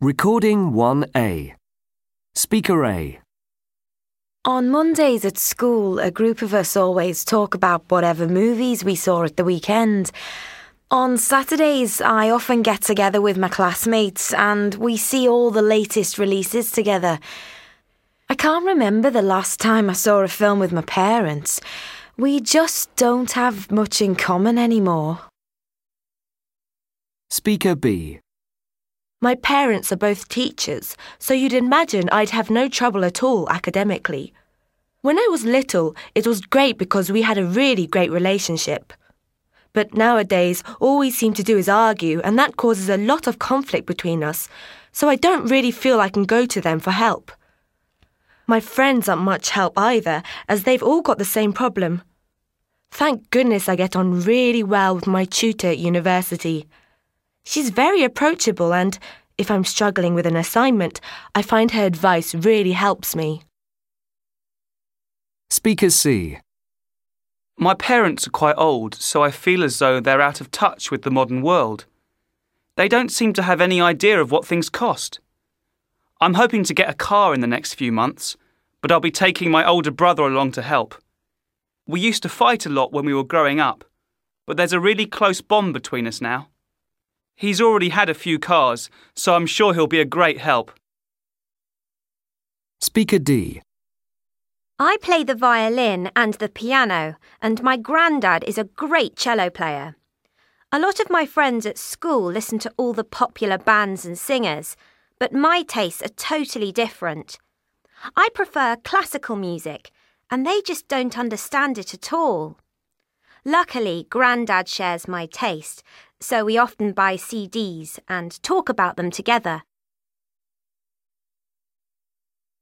Recording 1A. Speaker A. On Mondays at school, a group of us always talk about whatever movies we saw at the weekend. On Saturdays, I often get together with my classmates and we see all the latest releases together. I can't remember the last time I saw a film with my parents. We just don't have much in common anymore. Speaker B. My parents are both teachers, so you'd imagine I'd have no trouble at all academically. When I was little, it was great because we had a really great relationship. But nowadays, all we seem to do is argue, and that causes a lot of conflict between us, so I don't really feel I can go to them for help. My friends aren't much help either, as they've all got the same problem. Thank goodness I get on really well with my tutor at university. She's very approachable, and if I'm struggling with an assignment, I find her advice really helps me. Speaker C. My parents are quite old, so I feel as though they're out of touch with the modern world. They don't seem to have any idea of what things cost. I'm hoping to get a car in the next few months, but I'll be taking my older brother along to help. We used to fight a lot when we were growing up, but there's a really close bond between us now. He's already had a few cars, so I'm sure he'll be a great help. Speaker D. I play the violin and the piano, and my granddad is a great cello player. A lot of my friends at school listen to all the popular bands and singers, but my tastes are totally different. I prefer classical music, and they just don't understand it at all. Luckily, Grandad shares my taste, so we often buy CDs and talk about them together.